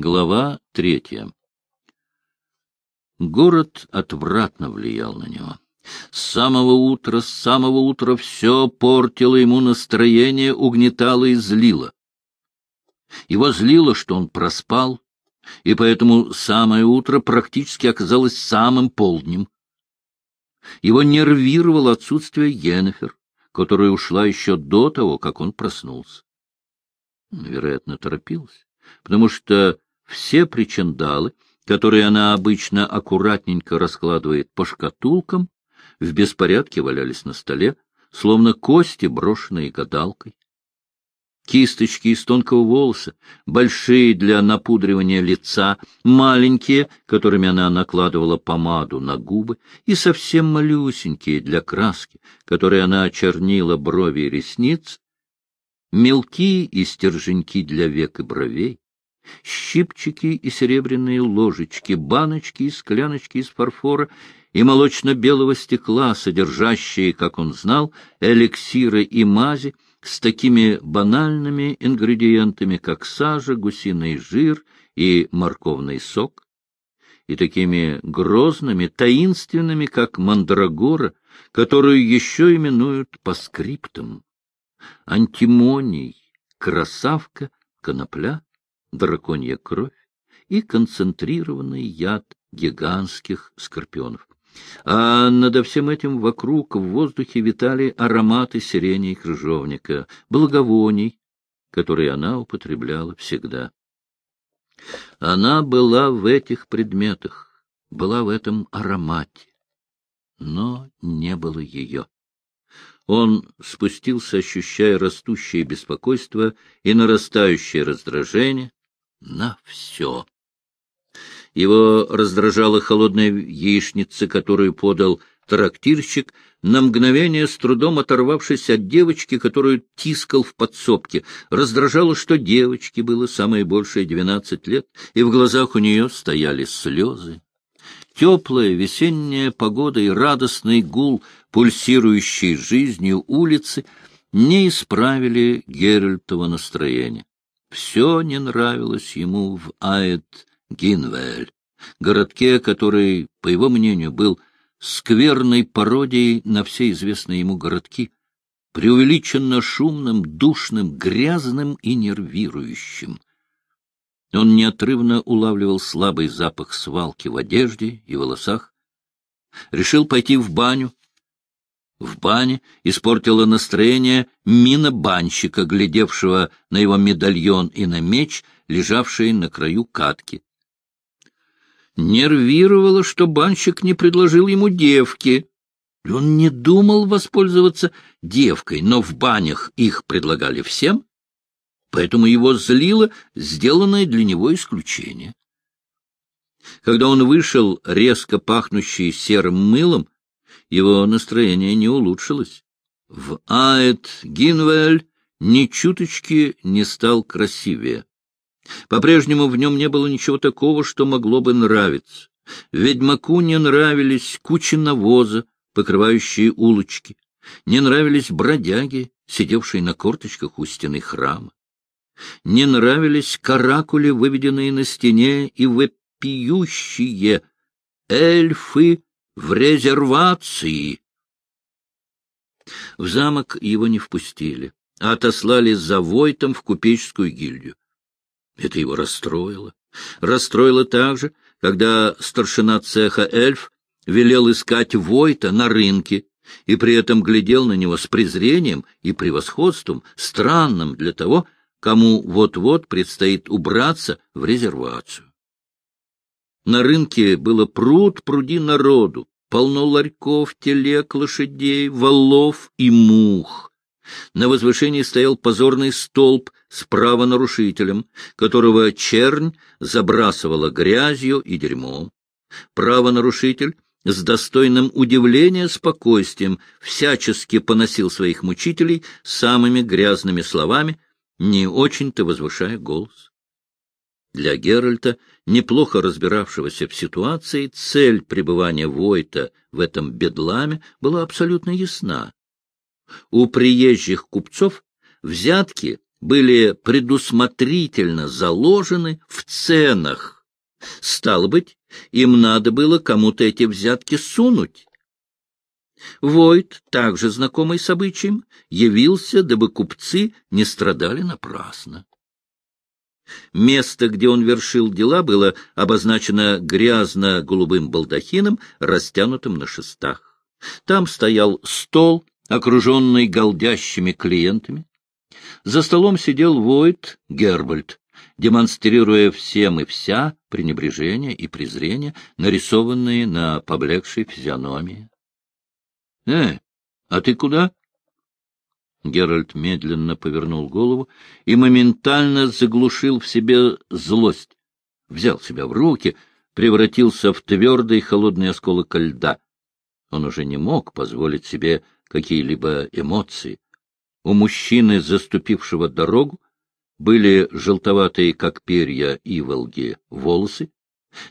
Глава третья. Город отвратно влиял на него. С самого утра, с самого утра все портило ему настроение, угнетало и злило. Его злило, что он проспал, и поэтому самое утро практически оказалось самым полднем. Его нервировало отсутствие Йеннефер, которая ушла еще до того, как он проснулся. Вероятно, торопилась, потому что все причиндалы, которые она обычно аккуратненько раскладывает по шкатулкам, в беспорядке валялись на столе, словно кости, брошенные гадалкой. Кисточки из тонкого волоса, большие для напудривания лица, маленькие, которыми она накладывала помаду на губы, и совсем малюсенькие для краски, которые она очернила брови и ресниц, мелкие и стерженьки для век и бровей, щипчики и серебряные ложечки, баночки и скляночки из фарфора и молочно-белого стекла, содержащие, как он знал, эликсиры и мази, с такими банальными ингредиентами, как сажа, гусиный жир и морковный сок, и такими грозными, таинственными, как мандрагора, которую еще именуют по скриптам. Антимоний, красавка, конопля, драконья кровь и концентрированный яд гигантских скорпионов. А над всем этим вокруг в воздухе витали ароматы сирени и крыжовника, благовоний, которые она употребляла всегда. Она была в этих предметах, была в этом аромате, но не было ее. Он спустился, ощущая растущее беспокойство и нарастающее раздражение на все. Его раздражала холодная яичница, которую подал трактирщик, на мгновение с трудом оторвавшись от девочки, которую тискал в подсобке. Раздражало, что девочке было самое большее двенадцать лет, и в глазах у нее стояли слезы. Теплая весенняя погода и радостный гул, пульсирующий жизнью улицы, не исправили Геральтова настроения. Все не нравилось ему в Аэт Гинвель, городке, который, по его мнению, был скверной пародией на все известные ему городки, преувеличенно шумным, душным, грязным и нервирующим. Он неотрывно улавливал слабый запах свалки в одежде и волосах. Решил пойти в баню. В бане испортило настроение мина банщика, глядевшего на его медальон и на меч, лежавший на краю катки. Нервировало, что банщик не предложил ему девки. Он не думал воспользоваться девкой, но в банях их предлагали всем, поэтому его злило сделанное для него исключение. Когда он вышел, резко пахнущий серым мылом, его настроение не улучшилось. В Аэт Гинвель ни чуточки не стал красивее. По-прежнему в нем не было ничего такого, что могло бы нравиться. Ведьмаку не нравились кучи навоза, покрывающие улочки, не нравились бродяги, сидевшие на корточках у стены храма. Не нравились каракули, выведенные на стене, и вопиющие эльфы в резервации. В замок его не впустили, а отослали за Войтом в купеческую гильдию. Это его расстроило. Расстроило также, когда старшина цеха эльф велел искать Войта на рынке и при этом глядел на него с презрением и превосходством, странным для того, кому вот-вот предстоит убраться в резервацию. На рынке было пруд пруди народу, полно ларьков, телег, лошадей, валов и мух. На возвышении стоял позорный столб с правонарушителем, которого чернь забрасывала грязью и дерьмом. Правонарушитель с достойным удивления спокойствием всячески поносил своих мучителей самыми грязными словами, не очень-то возвышая голос. Для Геральта, неплохо разбиравшегося в ситуации, цель пребывания Войта в этом бедламе была абсолютно ясна. У приезжих купцов взятки были предусмотрительно заложены в ценах. Стало быть, им надо было кому-то эти взятки сунуть. Войт, также знакомый с обычаем, явился, дабы купцы не страдали напрасно. Место, где он вершил дела, было обозначено грязно-голубым балдахином, растянутым на шестах. Там стоял стол, окруженный голдящими клиентами. За столом сидел Войт Гербальд, демонстрируя всем и вся пренебрежение и презрение, нарисованные на поблекшей физиономии. — Э, а ты куда? Геральт медленно повернул голову и моментально заглушил в себе злость. Взял себя в руки, превратился в твердый холодный осколок льда. Он уже не мог позволить себе какие-либо эмоции. У мужчины, заступившего дорогу, были желтоватые, как перья иволги, волосы,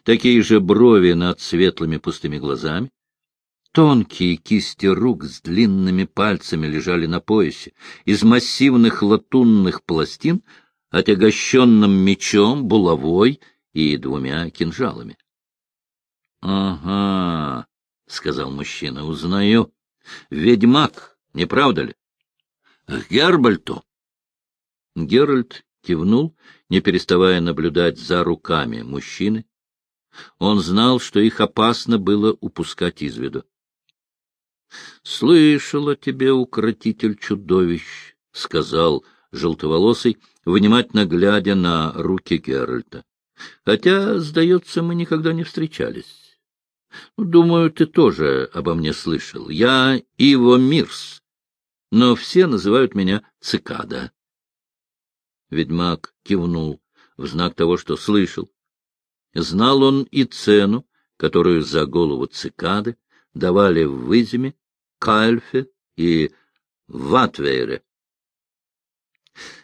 такие же брови над светлыми пустыми глазами, Тонкие кисти рук с длинными пальцами лежали на поясе. Из массивных латунных пластин, отягощенным мечом, булавой и двумя кинжалами. — Ага, — сказал мужчина, — узнаю. Ведьмак, не правда ли? — Гербальту. Геральт кивнул, не переставая наблюдать за руками мужчины. Он знал, что их опасно было упускать из виду. — Слышал о тебе, укротитель чудовищ, — сказал желтоволосый, внимательно глядя на руки Геральта. — Хотя, сдается, мы никогда не встречались. Думаю, ты тоже обо мне слышал. Я Иво Мирс, но все называют меня Цикада. Ведьмак кивнул в знак того, что слышал. Знал он и цену, которую за голову цикады давали в Выземе, Кальфе и Ватвейре.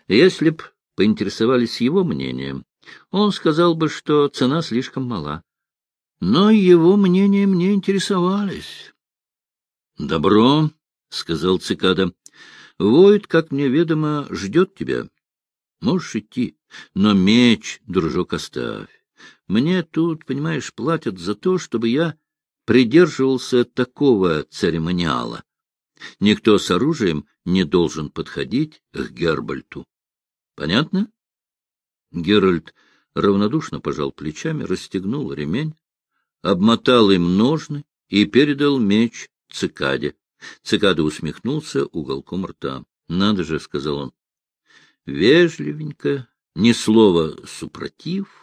Если б поинтересовались его мнением, он сказал бы, что цена слишком мала. Но его мнением не интересовались. — Добро, — сказал цикада. — Войд, как мне ведомо, ждет тебя. Можешь идти, но меч, дружок, оставь. Мне тут, понимаешь, платят за то, чтобы я придерживался такого церемониала. Никто с оружием не должен подходить к Гербальту. Понятно? Геральт равнодушно пожал плечами, расстегнул ремень, обмотал им ножны и передал меч цикаде. Цикада усмехнулся уголком рта. — Надо же, — сказал он, — вежливенько, ни слова супротив,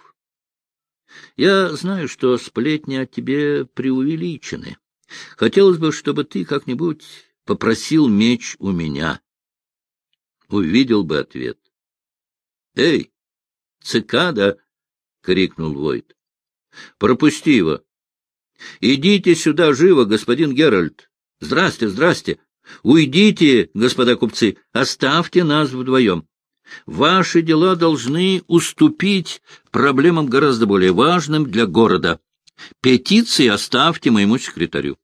я знаю, что сплетни о тебе преувеличены. Хотелось бы, чтобы ты как-нибудь попросил меч у меня. Увидел бы ответ. — Эй, цикада! — крикнул Войт. — Пропусти его. — Идите сюда живо, господин Геральт. Здрасте, здрасте. Уйдите, господа купцы, оставьте нас вдвоем. Ваши дела должны уступить проблемам гораздо более важным для города. Петиции оставьте моему секретарю.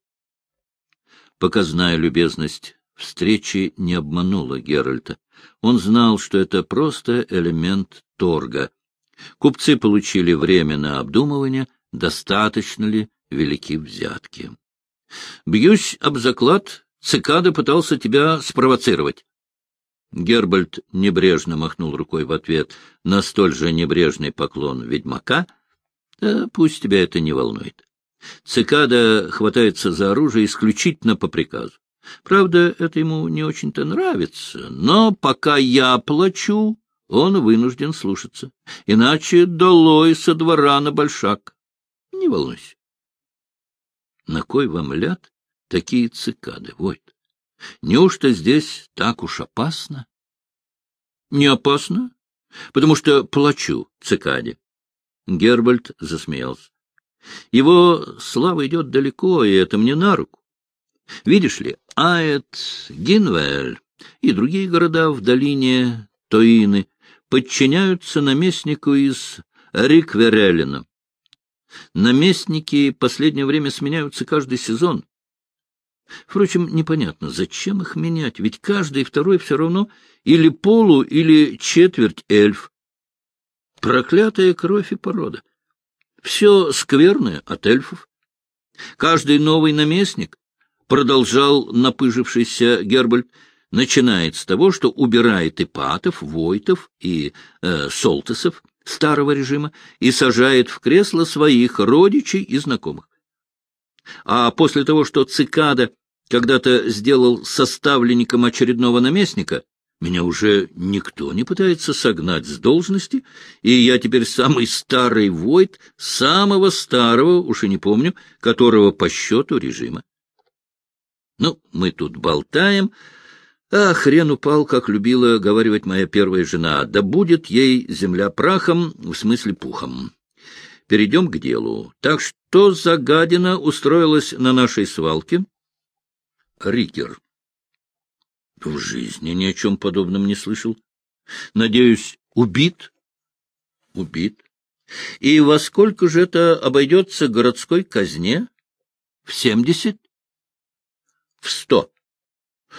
Показная любезность встречи не обманула Геральта. Он знал, что это просто элемент торга. Купцы получили время на обдумывание, достаточно ли велики взятки. Бьюсь об заклад, цикада пытался тебя спровоцировать. Гербальд небрежно махнул рукой в ответ на столь же небрежный поклон ведьмака. Да, пусть тебя это не волнует. Цикада хватается за оружие исключительно по приказу. Правда, это ему не очень-то нравится, но пока я плачу, он вынужден слушаться. Иначе долой со двора на большак. Не волнуйся. На кой вам ляд такие цикады, Войт? Неужто здесь так уж опасно? Не опасно, потому что плачу цикаде. Гербальд засмеялся. Его слава идет далеко, и это мне на руку. Видишь ли, Аэт, Гинвель и другие города в долине Тоины подчиняются наместнику из Рикверелина. Наместники последнее время сменяются каждый сезон. Впрочем, непонятно, зачем их менять, ведь каждый второй все равно или полу, или четверть эльф. Проклятая кровь и порода. Все скверное от эльфов. Каждый новый наместник, продолжал напыжившийся Гербальд, начинает с того, что убирает ипатов, войтов и э, солтесов старого режима и сажает в кресло своих родичей и знакомых. А после того, что цикада когда-то сделал составленником очередного наместника, меня уже никто не пытается согнать с должности, и я теперь самый старый войт, самого старого, уж и не помню, которого по счету режима. Ну, мы тут болтаем, а хрен упал, как любила говаривать моя первая жена, да будет ей земля прахом, в смысле пухом. Перейдем к делу. Так что за гадина устроилась на нашей свалке? Рикер. В жизни ни о чем подобном не слышал. Надеюсь, убит? Убит. И во сколько же это обойдется городской казне? В семьдесят? В сто.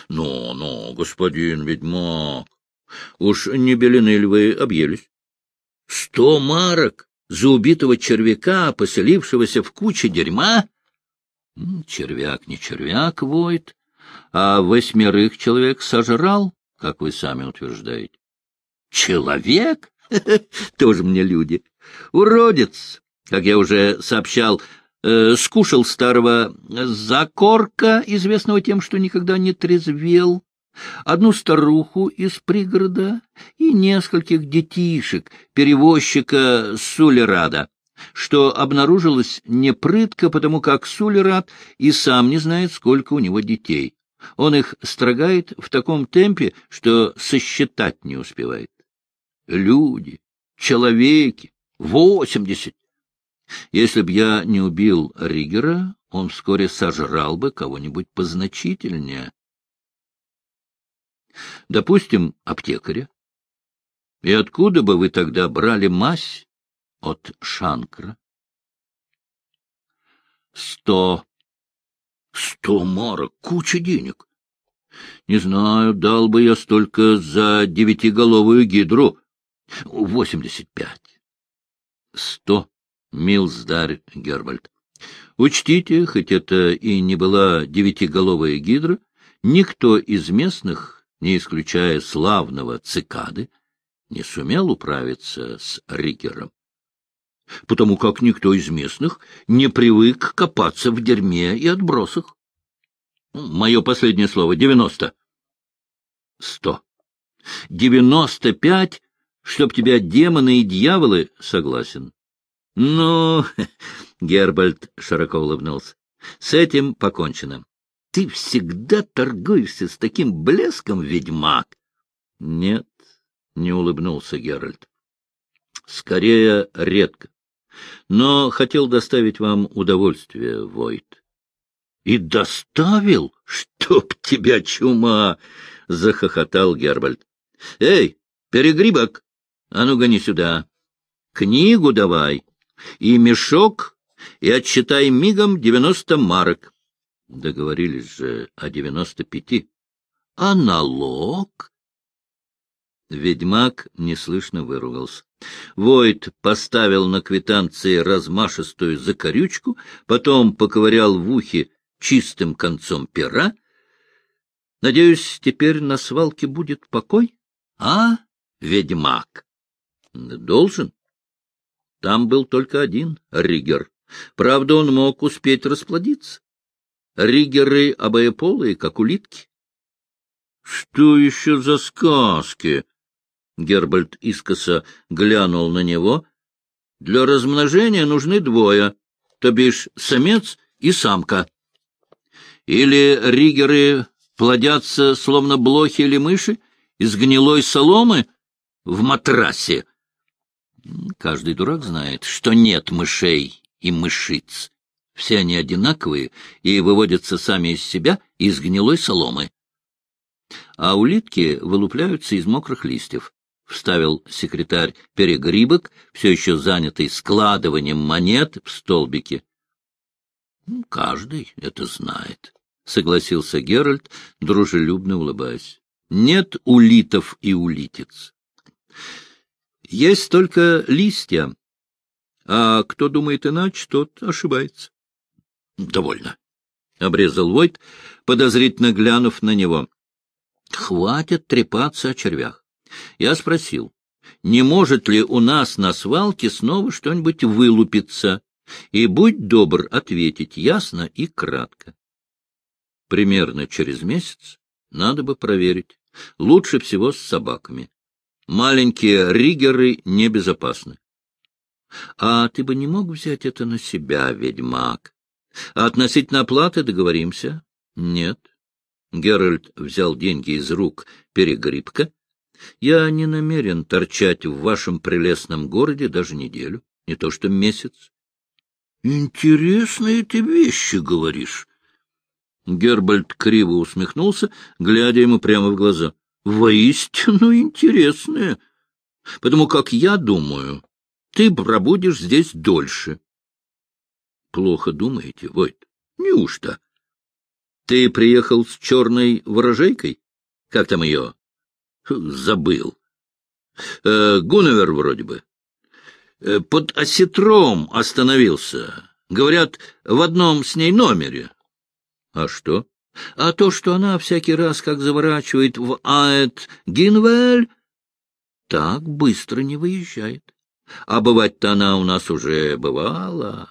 Ну, ну, господин ведьмак, уж не белены ли вы объелись? Сто марок за убитого червяка, поселившегося в куче дерьма? Червяк не червяк воет, а восьмерых человек сожрал, как вы сами утверждаете. Человек? Тоже мне люди. Уродец, как я уже сообщал, э, скушал старого закорка, известного тем, что никогда не трезвел, одну старуху из пригорода и нескольких детишек, перевозчика Сулерада что обнаружилось непрытко, потому как Сулерат и сам не знает, сколько у него детей. Он их строгает в таком темпе, что сосчитать не успевает. Люди, человеки, восемьдесят. Если б я не убил Ригера, он вскоре сожрал бы кого-нибудь позначительнее. Допустим, аптекаря. И откуда бы вы тогда брали мазь от Шанкра. Сто. Сто марок, куча денег. Не знаю, дал бы я столько за девятиголовую гидру. Восемьдесят пять. Сто. Милздарь Гербальд. Учтите, хоть это и не была девятиголовая гидра, никто из местных, не исключая славного цикады, не сумел управиться с Рикером потому как никто из местных не привык копаться в дерьме и отбросах. Мое последнее слово — девяносто. Сто. Девяносто пять, чтоб тебя демоны и дьяволы, согласен. Ну, Гербальд широко улыбнулся, с этим покончено. Ты всегда торгуешься с таким блеском, ведьмак. Нет, не улыбнулся Геральт. Скорее, редко но хотел доставить вам удовольствие, Войт. — И доставил? Чтоб тебя чума! — захохотал Гербальд. — Эй, перегрибок, а ну гони сюда. Книгу давай и мешок, и отчитай мигом девяносто марок. Договорились же о девяносто пяти. — А налог? Ведьмак неслышно выругался. Войт поставил на квитанции размашистую закорючку, потом поковырял в ухе чистым концом пера. — Надеюсь, теперь на свалке будет покой? А, ведьмак? — Должен. Там был только один Ригер. Правда, он мог успеть расплодиться. Ригеры обоеполые, как улитки. — Что еще за сказки? Гербальд искоса глянул на него. — Для размножения нужны двое, то бишь самец и самка. Или ригеры плодятся, словно блохи или мыши, из гнилой соломы в матрасе. Каждый дурак знает, что нет мышей и мышиц. Все они одинаковые и выводятся сами из себя из гнилой соломы. А улитки вылупляются из мокрых листьев. — вставил секретарь Перегрибок, все еще занятый складыванием монет в столбике. — Каждый это знает, согласился Геральт, дружелюбно улыбаясь. — Нет улитов и улитиц. Есть только листья, а кто думает иначе, тот ошибается. — Довольно, — обрезал Войт, подозрительно глянув на него. — Хватит трепаться о червях. Я спросил, не может ли у нас на свалке снова что-нибудь вылупиться, и будь добр ответить ясно и кратко. Примерно через месяц надо бы проверить. Лучше всего с собаками. Маленькие риггеры небезопасны. А ты бы не мог взять это на себя, ведьмак? А относительно оплаты договоримся? Нет. Геральт взял деньги из рук перегрибка. Я не намерен торчать в вашем прелестном городе даже неделю, не то что месяц. Интересные ты вещи говоришь. Гербальд криво усмехнулся, глядя ему прямо в глаза. Воистину интересные. Потому как я думаю, ты пробудешь здесь дольше. Плохо думаете, Войт? Неужто? Ты приехал с черной ворожейкой? Как там ее? Забыл. Э, Гунневер вроде бы. Э, под осетром остановился. Говорят, в одном с ней номере. А что? А то, что она всякий раз, как заворачивает в Аэт Гинвель, так быстро не выезжает. А бывать-то она у нас уже бывала.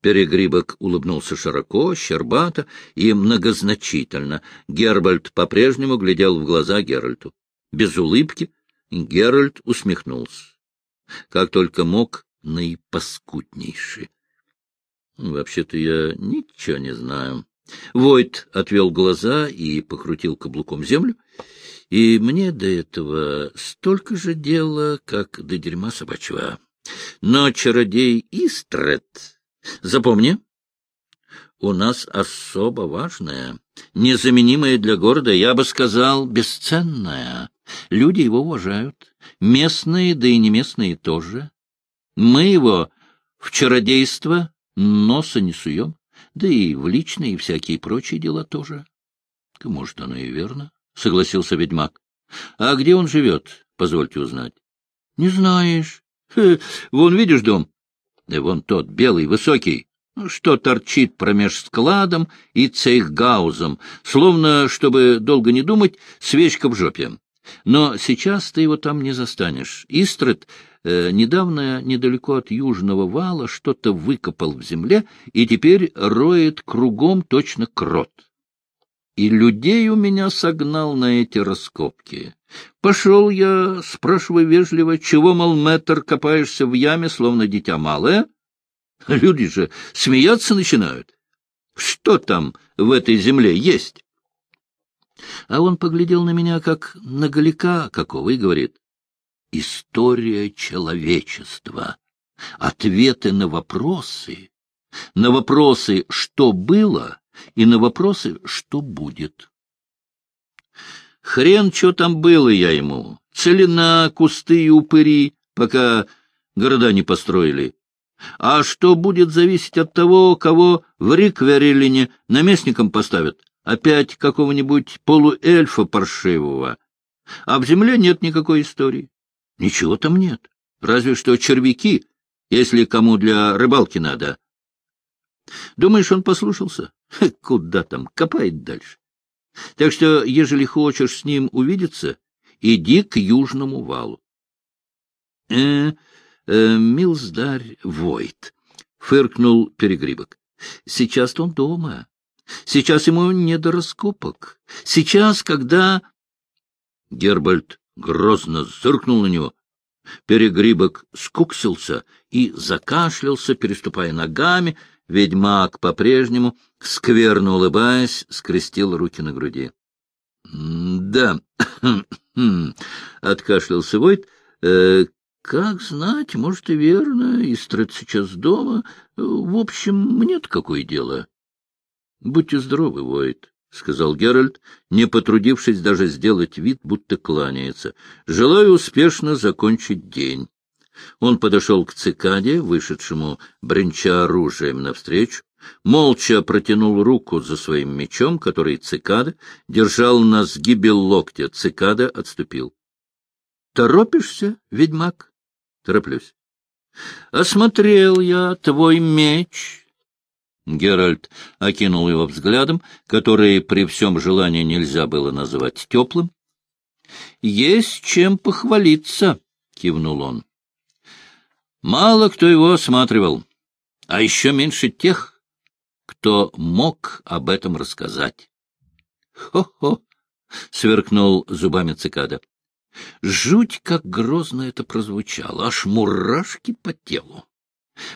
Перегрибок улыбнулся широко, щербато и многозначительно. Гербальд по-прежнему глядел в глаза Геральту. Без улыбки Геральт усмехнулся как только мог, наипаскуднейший. Вообще-то я ничего не знаю. Войт отвел глаза и покрутил каблуком землю, и мне до этого столько же дела, как до дерьма собачьего. Но чародей Истрет, запомни, у нас особо важное, незаменимое для города, я бы сказал, бесценное. Люди его уважают, местные, да и не местные тоже. Мы его в чародейство носа не суем, да и в личные и всякие прочие дела тоже. — Может, оно и верно, — согласился ведьмак. — А где он живет, позвольте узнать? — Не знаешь. вон, видишь дом? Да вон тот, белый, высокий, что торчит промеж складом и цейхгаузом, словно, чтобы долго не думать, свечка в жопе. Но сейчас ты его там не застанешь. Истрет э, недавно недалеко от южного вала что-то выкопал в земле и теперь роет кругом точно крот. И людей у меня согнал на эти раскопки. Пошел я, спрашиваю вежливо, чего, мол, мэтр, копаешься в яме, словно дитя малое? Люди же смеяться начинают. Что там в этой земле есть? А он поглядел на меня, как на голяка какого, и говорит, «История человечества. Ответы на вопросы. На вопросы, что было, и на вопросы, что будет». Хрен, что там было я ему. Целина, кусты и упыри, пока города не построили. А что будет зависеть от того, кого в Рикверилине наместником поставят? Опять какого-нибудь полуэльфа паршивого. А в земле нет никакой истории. Ничего там нет. Разве что червяки, если кому для рыбалки надо. Думаешь, он послушался? Куда там? Копает дальше. Так что, ежели хочешь с ним увидеться, иди к южному валу. Э, э, Милздарь Войт, — фыркнул Перегрибок. — Сейчас он дома. Сейчас ему не до раскопок. Сейчас, когда... Гербальд грозно зыркнул на него. Перегрибок скуксился и закашлялся, переступая ногами. Ведьмак по-прежнему, скверно улыбаясь, скрестил руки на груди. — Да, — откашлялся Войт, э, — как знать, может, и верно, Истрат сейчас дома. В общем, мне-то какое дело? — Будьте здоровы, Войт, — сказал Геральт, не потрудившись даже сделать вид, будто кланяется. — Желаю успешно закончить день. Он подошел к цикаде, вышедшему, бренча оружием навстречу. молча протянул руку за своим мечом, который цикада держал на сгибе локтя. Цикада отступил. — Торопишься, ведьмак? — Тороплюсь. — Осмотрел я твой меч. Геральт окинул его взглядом, который при всем желании нельзя было назвать теплым. — Есть чем похвалиться, — кивнул он. — Мало кто его осматривал, а еще меньше тех, кто мог об этом рассказать. «Хо — сверкнул зубами цикада. Жуть, как грозно это прозвучало, аж мурашки по телу.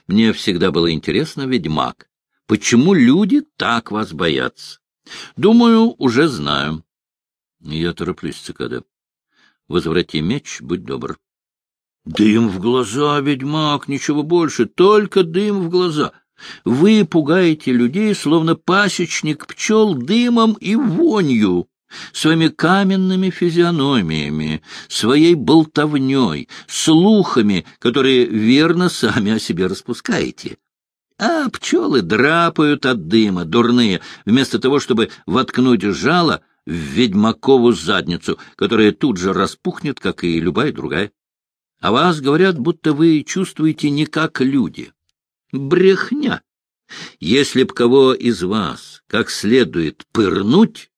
Мне всегда было интересно, ведьмак, почему люди так вас боятся? Думаю, уже знаю. Я тороплюсь, цикада. Возврати меч, будь добр. Дым в глаза, ведьмак, ничего больше, только дым в глаза. Вы пугаете людей, словно пасечник пчел, дымом и вонью, своими каменными физиономиями, своей болтовней, слухами, которые верно сами о себе распускаете. А пчелы драпают от дыма, дурные, вместо того, чтобы воткнуть жало в ведьмакову задницу, которая тут же распухнет, как и любая другая. А вас говорят, будто вы чувствуете не как люди. Брехня. Если б кого из вас как следует пырнуть,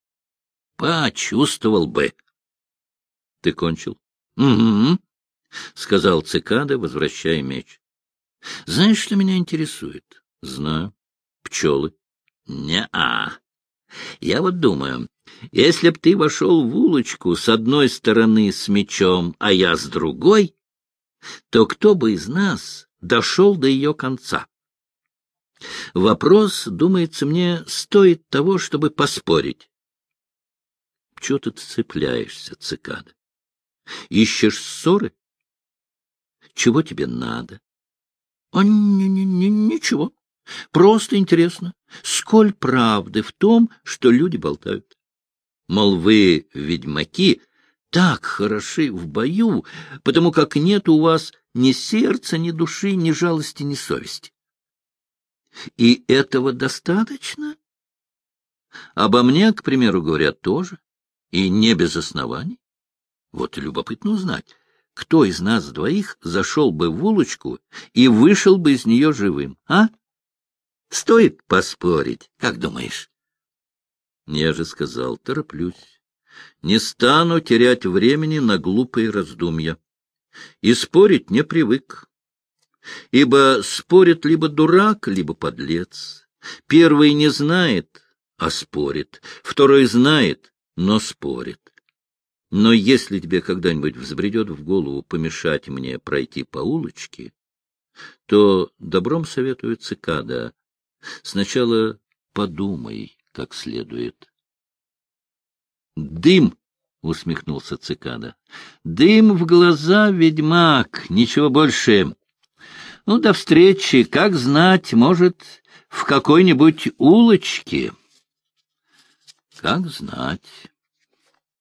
почувствовал бы. — Ты кончил? — Угу, — сказал цикада, возвращая меч. — Знаешь, что меня интересует? — Знаю. — Пчелы. — Не-а. Я вот думаю, если б ты вошел в улочку с одной стороны с мечом, а я с другой, то кто бы из нас дошел до ее конца. Вопрос, думается мне, стоит того, чтобы поспорить. Чего ты цепляешься, цикада? Ищешь ссоры? Чего тебе надо? А ни -ни -ни ничего. Просто интересно, сколь правды в том, что люди болтают. Мол, вы, ведьмаки, так хороши в бою, потому как нет у вас ни сердца, ни души, ни жалости, ни совести. И этого достаточно? Обо мне, к примеру, говорят тоже, и не без оснований. Вот и любопытно узнать, кто из нас двоих зашел бы в улочку и вышел бы из нее живым, а? Стоит поспорить, как думаешь? Я же сказал, тороплюсь. Не стану терять времени на глупые раздумья и спорить не привык. Ибо спорит либо дурак, либо подлец. Первый не знает, а спорит, второй знает, но спорит. Но если тебе когда-нибудь взбредет в голову помешать мне пройти по улочке, то добром советую цикада. Сначала подумай как следует. Дым — усмехнулся цикада. — Дым в глаза, ведьмак, ничего больше. Ну, до встречи, как знать, может, в какой-нибудь улочке. — Как знать.